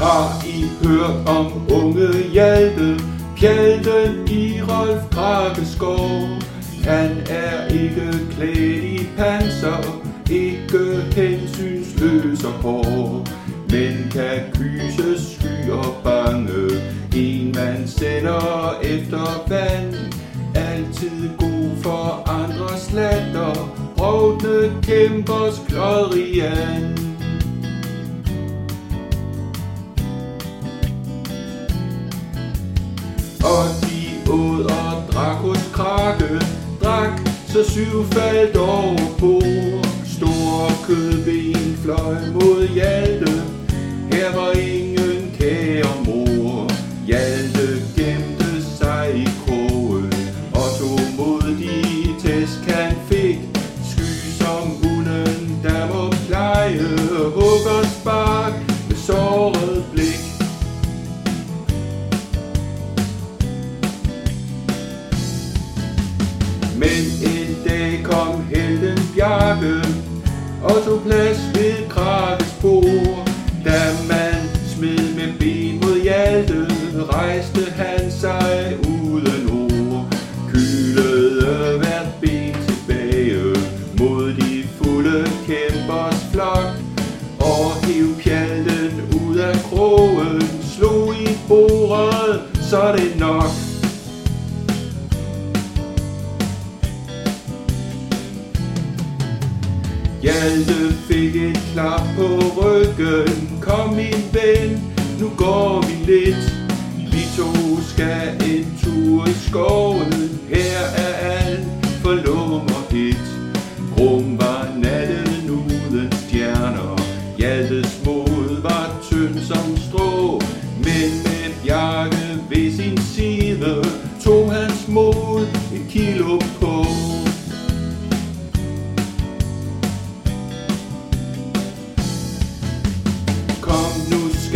hørt om unge Hjalte, Pjalten i Rolf Krakkeskov. Han er ikke klædt i panser, ikke hensynsløs og hård, men kan kyse sky og bange. En man sender efter vand, altid god for andres latter, brovdne kæmpers glorian. Så syv faldt over bord. Store kødben fløj mod Hjalte, her var ingen kære mor. Hjalte gemte sig i krogen, og tog mod de tæsk han fik. Sky som hunden, der må pleje, hug og bakke og tog plads ved Krakkes bord. Da man smed med ben mod Hjalte, rejste han sig uden ord. Kylede hvert ben tilbage mod de fulde kæmpers flok. Og hiv pjalten ud af krogen, slog i bordet, så det nok. Hjalte fik et klap på ryggen. Kom min ven, nu går vi lidt. Vi to skal en tur i skoven. Her er alt for lummerhit Grum var natten uden stjerner. Hjaltes mod var tynd som strå. Men med Bjarke ved sin side Tog hans mod et kilo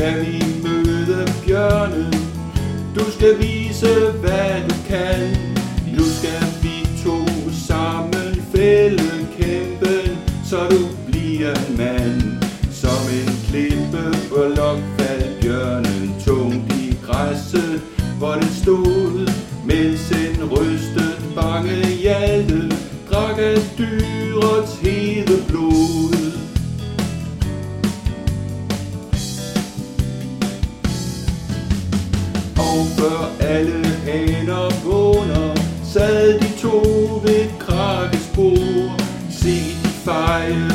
skal vi møde bjørnen. Du skal vise, hvad du kan. Nu skal vi to sammen fælde et krakkespor. Se de fejl,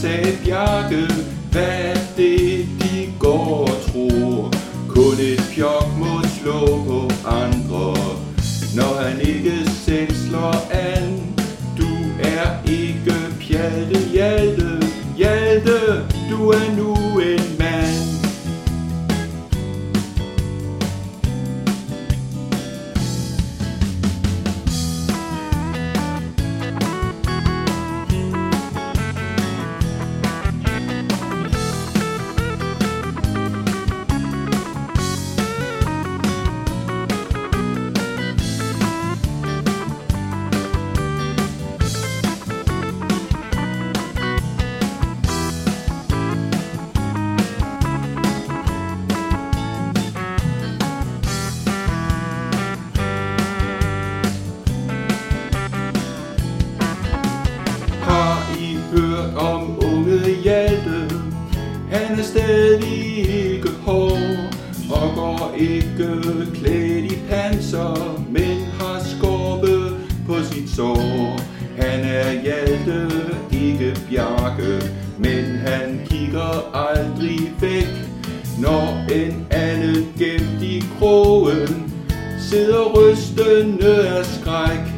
sagde Bjarke, hvad er det, de går og tror? Kun et pjok må slå på andre, når han ikke selv slår an. Du er ikke pjalte Hjalte, Hjalte, du er nu Han er stadig ikke hård og går ikke klædt i panser, men har skorpe på sit sår. Han er Hjalte, ikke Bjarke, men han kigger aldrig væk, når en anden gemt i krogen sidder rystende af skræk.